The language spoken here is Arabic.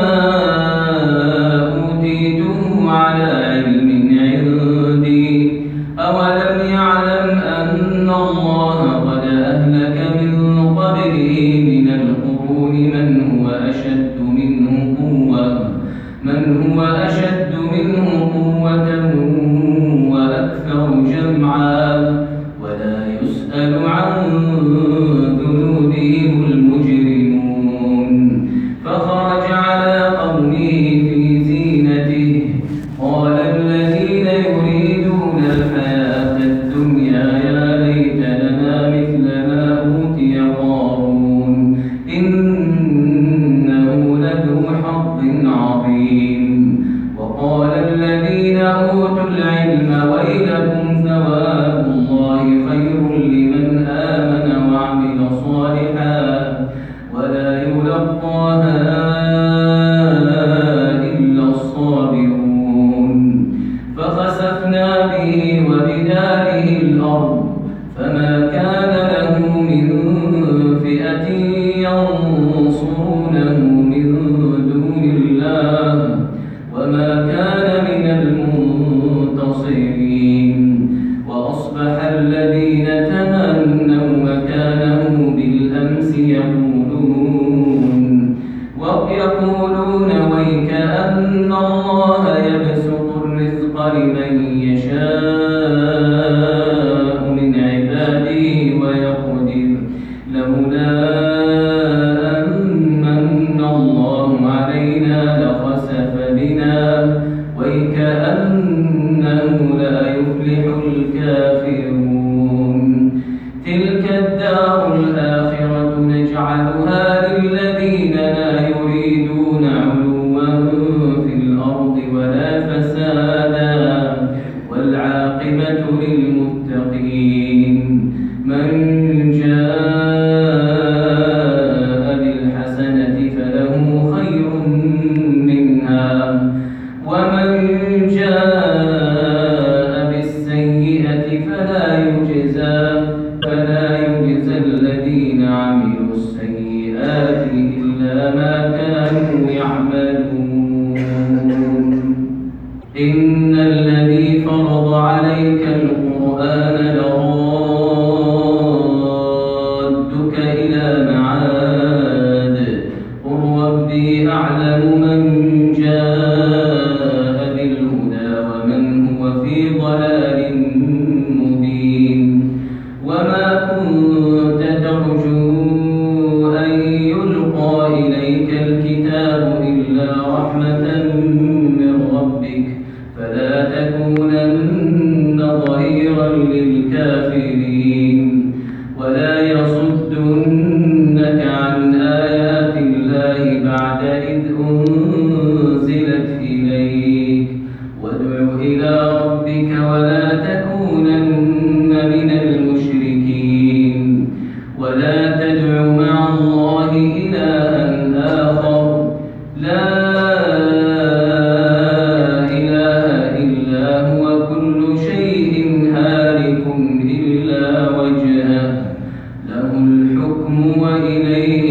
ما العلم ويلكم أن الله يبسط الرزق لمن يشاء من عباده ويقدر. لولا أن الله علينا لخسف بنا ويكأنه لا يفلح الكافرون. تلك الدار الآخرة نجعلها للذين لا يريدون إلا إليك الكتاب إلا رحمة من ربك فلا تكونن ظهيرا للكافرين. ولا يصدنك إلا وجهه له الحكم وإليه